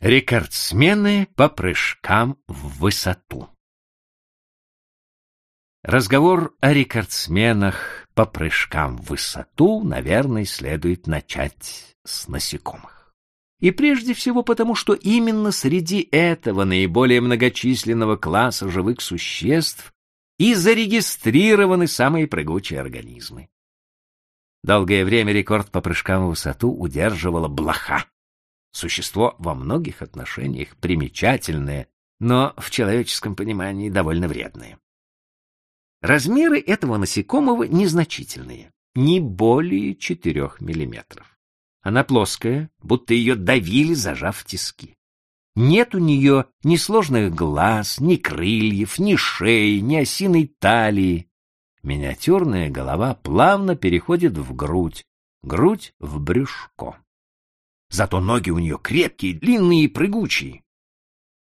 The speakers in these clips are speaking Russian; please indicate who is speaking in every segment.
Speaker 1: Рекордсмены по прыжкам в высоту. Разговор о рекордсменах по прыжкам в высоту, наверное, следует начать с насекомых. И прежде всего потому, что именно среди этого наиболее многочисленного класса живых существ и зарегистрированы самые прыгучие организмы. Долгое время рекорд по прыжкам в высоту удерживала блоха Существо во многих отношениях примечательное, но в человеческом понимании довольно вредное. Размеры этого насекомого незначительные, не более 4 миллиметров. Она плоская, будто ее давили, зажав тиски. Нет у нее ни сложных глаз, ни крыльев, ни шеи, ни осиной талии. Миниатюрная голова плавно переходит в грудь, грудь в брюшко. Зато ноги у нее крепкие, длинные и прыгучие.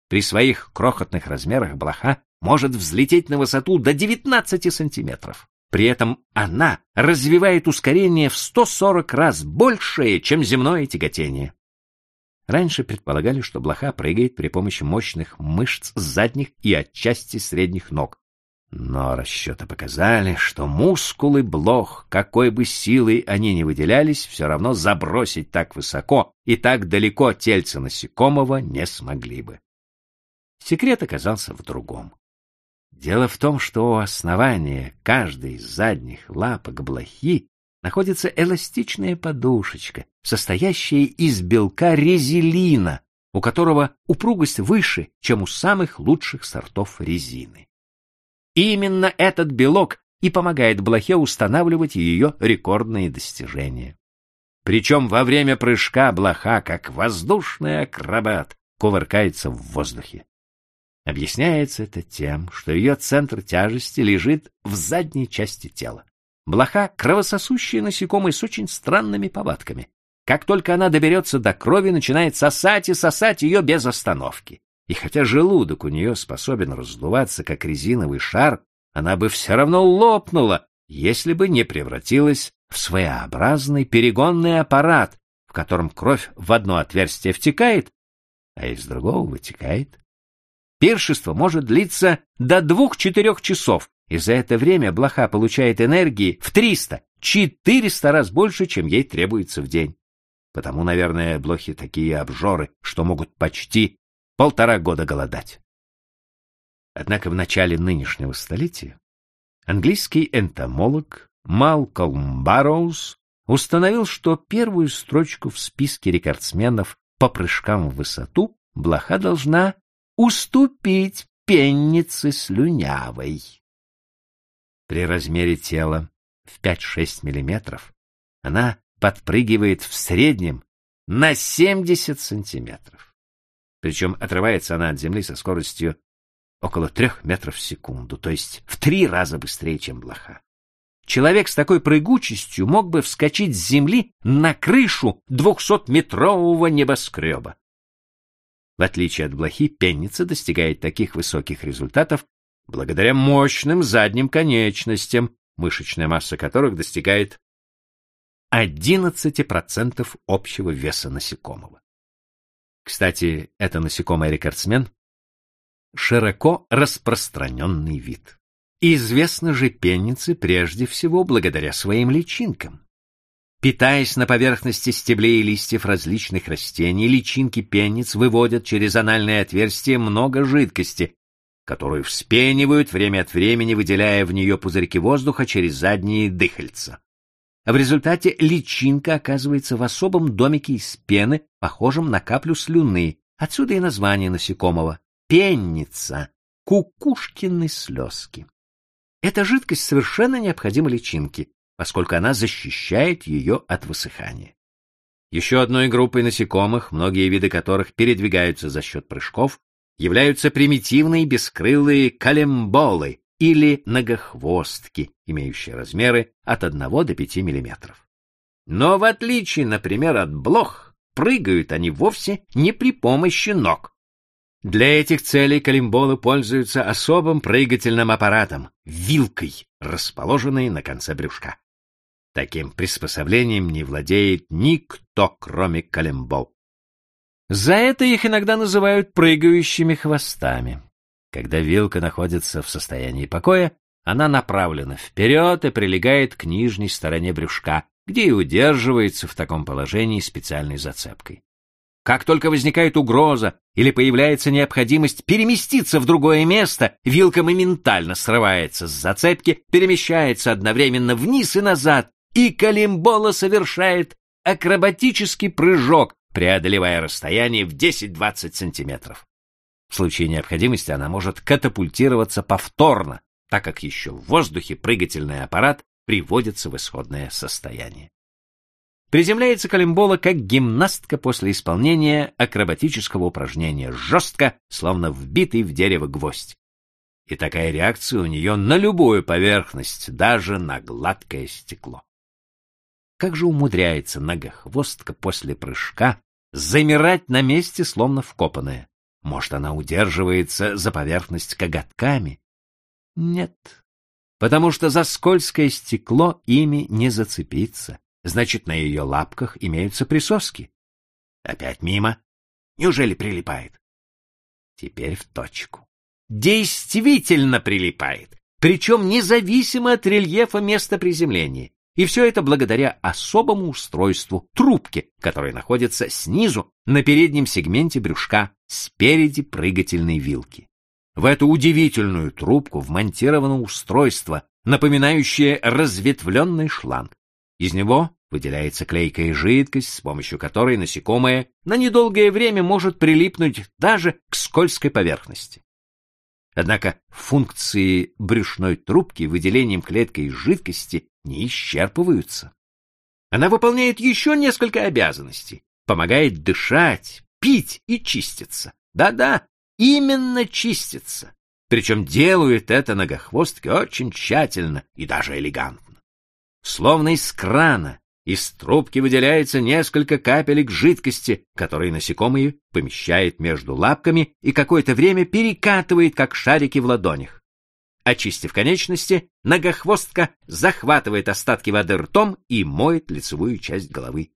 Speaker 1: При своих крохотных размерах блоха может взлететь на высоту до 19 сантиметров. При этом она развивает ускорение в 140 раз большее, чем земное тяготение. Раньше предполагали, что блоха прыгает при помощи мощных мышц задних и отчасти средних ног, но расчеты показали, что мускулы блох, какой бы силой они ни выделялись, все равно забросить так высоко и так далеко тельце насекомого не смогли бы. Секрет оказался в другом. Дело в том, что у основания каждой из задних лапок блохи находится эластичная подушечка, состоящая из белка резилина, у которого упругость выше, чем у самых лучших сортов резины. Именно этот белок и помогает блохе устанавливать ее рекордные достижения. Причем во время прыжка блоха, как воздушный акробат, кувыркается в воздухе. Объясняется это тем, что ее центр тяжести лежит в задней части тела. Блоха — кровососущие насекомые с очень странными повадками. Как только она доберется до крови, начинает сосать и сосать ее без остановки. И хотя желудок у нее способен раздуваться, как резиновый шар, она бы все равно лопнула, если бы не превратилась в своеобразный перегонный аппарат, в котором кровь в одно отверстие втекает, а из другого вытекает. Пиршество может длиться до двух-четырех часов, и за это время блоха получает энергии в 300, 400 раз больше, чем ей требуется в день. Потому, наверное, блохи такие обжоры, что могут почти полтора года голодать. Однако в начале нынешнего столетия английский энтомолог Малкольм Барроуз установил, что первую строчку в списке рекордсменов по прыжкам в высоту блоха должна уступить пеннице слюнявой. При размере тела в 5-6 миллиметров она подпрыгивает в среднем на 70 сантиметров. Причем отрывается она от земли со скоростью около трех метров в секунду, то есть в три раза быстрее, чем блоха. Человек с такой прыгучестью мог бы вскочить с земли на крышу двухсотметрового небоскреба. В отличие от блохи, пенница достигает таких высоких результатов благодаря мощным задним конечностям, мышечная масса которых достигает 11% общего веса насекомого. Кстати, это насекомое-рекордсмен — широко распространенный вид. Известны же пенницы прежде всего благодаря своим личинкам. Питаясь на поверхности стеблей и листьев различных растений, личинки пенниц выводят через анальное отверстие много жидкости, которую вспенивают время от времени, выделяя в нее пузырьки воздуха через задние дыхальца. В результате личинка оказывается в особом домике из пены, похожем на каплю слюны. Отсюда и название насекомого — пенница, кукушкины слезки. Эта жидкость совершенно необходима личинке, поскольку она защищает ее от высыхания. Еще одной группой насекомых, многие виды которых передвигаются за счет прыжков, являются примитивные бескрылые калемболы, или многохвостки, имеющие размеры от 1 до 5 мм. Но в отличие, например, от блох, прыгают они вовсе не при помощи ног. Для этих целей калимболы пользуются особым прыгательным аппаратом — вилкой, расположенной на конце брюшка. Таким приспособлением не владеет никто, кроме калимбол. За это их иногда называют прыгающими хвостами. Когда вилка находится в состоянии покоя, она направлена вперед и прилегает к нижней стороне брюшка, где и удерживается в таком положении специальной зацепкой. Как только возникает угроза или появляется необходимость переместиться в другое место, вилка моментально срывается с зацепки, перемещается одновременно вниз и назад, и Калимбола совершает акробатический прыжок, преодолевая расстояние в 10-20 сантиметров. В случае необходимости она может катапультироваться повторно, так как еще в воздухе прыгательный аппарат приводится в исходное состояние. Приземляется Калимбола как гимнастка после исполнения акробатического упражнения, жестко, словно вбитый в дерево гвоздь. И такая реакция у нее на любую поверхность, даже на гладкое стекло. Как же умудряется многохвостка после прыжка замирать на месте, словно вкопанная? Может, она удерживается за поверхность коготками? Нет, потому что за скользкое стекло ими не зацепиться. Значит, на ее лапках имеются присоски. Опять мимо. Неужели прилипает? Теперь в точку. Действительно прилипает, причем независимо от рельефа места приземления. И все это благодаря особому устройству трубки, которая находится снизу на переднем сегменте брюшка, спереди прыгательной вилки. В эту удивительную трубку вмонтировано устройство, напоминающее разветвленный шланг. Из него выделяется клейкая жидкость, с помощью которой насекомое на недолгое время может прилипнуть даже к скользкой поверхности. Однако функции брюшной трубки выделением клеткой жидкости не исчерпываются. Она выполняет еще несколько обязанностей, помогает дышать, пить и чиститься. Да-да, именно чиститься. Причем делают это многохвостки очень тщательно и даже элегантно. Словно из крана из трубки выделяется несколько капелек жидкости, которые насекомые помещает между лапками и какое-то время перекатывает, как шарики в ладонях. Очистив конечности, многохвостка захватывает остатки воды ртом и моет лицевую часть головы.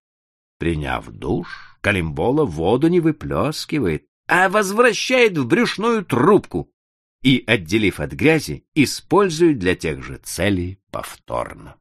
Speaker 1: Приняв душ, Калимбола воду не выплескивает, а возвращает в брюшную трубку и, отделив от грязи, использует для тех же целей повторно.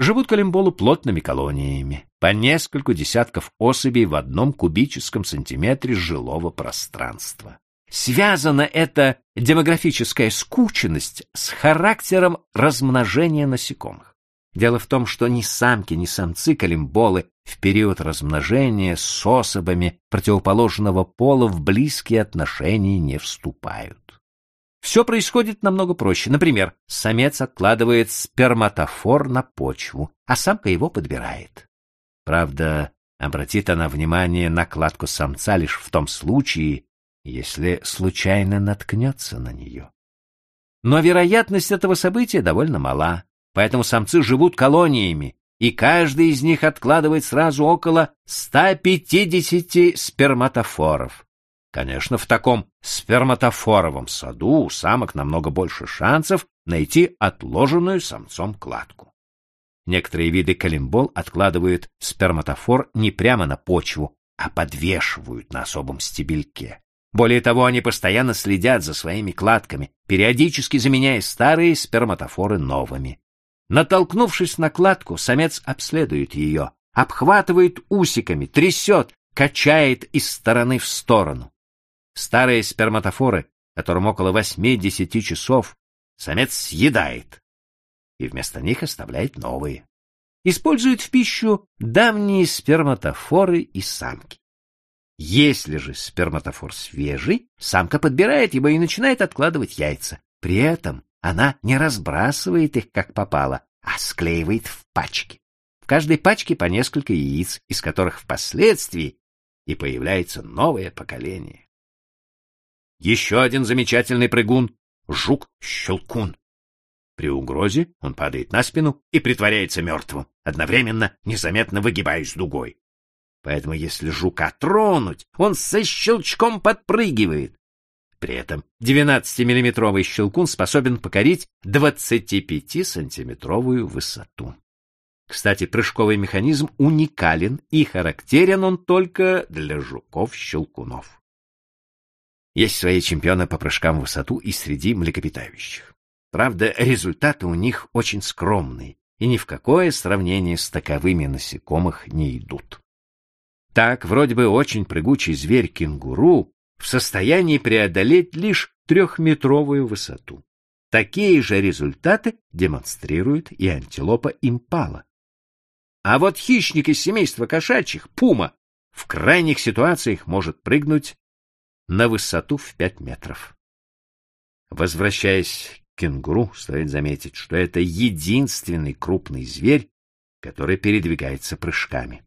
Speaker 1: Живут колемболы плотными колониями, по нескольку десятков особей в одном кубическом сантиметре жилого пространства. Связана эта демографическая скученность с характером размножения насекомых. Дело в том, что ни самки, ни самцы колемболы в период размножения с особами противоположного пола в близкие отношения не вступают. Все происходит намного проще. Например, самец откладывает сперматофор на почву, а самка его подбирает. Правда, обратит она внимание на кладку самца лишь в том случае, если случайно наткнется на нее. Но вероятность этого события довольно мала, поэтому самцы живут колониями, и каждый из них откладывает сразу около 150 сперматофоров. Конечно, в таком сперматофоровом саду у самок намного больше шансов найти отложенную самцом кладку. Некоторые виды калимбол откладывают сперматофор не прямо на почву, а подвешивают на особом стебельке. Более того, они постоянно следят за своими кладками, периодически заменяя старые сперматофоры новыми. Натолкнувшись на кладку, самец обследует ее, обхватывает усиками, трясет, качает из стороны в сторону. Старые сперматофоры, которым около восьми-десяти часов, самец съедает и вместо них оставляет новые. Использует в пищу давние сперматофоры и самки. Если же сперматофор свежий, самка подбирает его и начинает откладывать яйца. При этом она не разбрасывает их как попало, а склеивает в пачки. В каждой пачке по несколько яиц, из которых впоследствии и появляется новое поколение. Еще один замечательный прыгун — жук-щелкун. При угрозе он падает на спину и притворяется мертвым, одновременно незаметно выгибаясь дугой. Поэтому если жука тронуть, он со щелчком подпрыгивает. При этом 12-миллиметровый щелкун способен покорить 25-сантиметровую высоту. Кстати, прыжковый механизм уникален и характерен он только для жуков-щелкунов. Есть свои чемпионы по прыжкам в высоту и среди млекопитающих. Правда, результаты у них очень скромные и ни в какое сравнение с таковыми насекомых не идут. Так, вроде бы очень прыгучий зверь кенгуру в состоянии преодолеть лишь трехметровую высоту. Такие же результаты демонстрирует и антилопа импала. А вот хищник из семейства кошачьих, пума, в крайних ситуациях может прыгнуть на высоту в 5 метров. Возвращаясь к кенгуру, стоит заметить, что это единственный крупный зверь, который передвигается прыжками.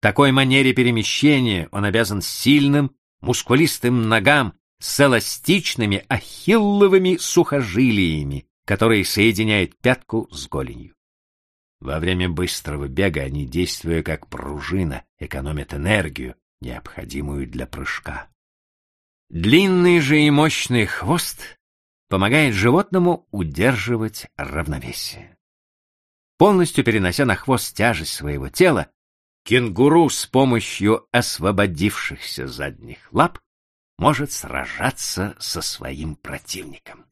Speaker 1: Такой манере перемещения он обязан сильным, мускулистым ногам с эластичными ахилловыми сухожилиями, которые соединяют пятку с голенью. Во время быстрого бега они, действуя как пружина, экономят энергию, необходимую для прыжка. Длинный же и мощный хвост помогает животному удерживать равновесие. Полностью перенося на хвост тяжесть своего тела, кенгуру с помощью освободившихся задних лап может сражаться со своим противником.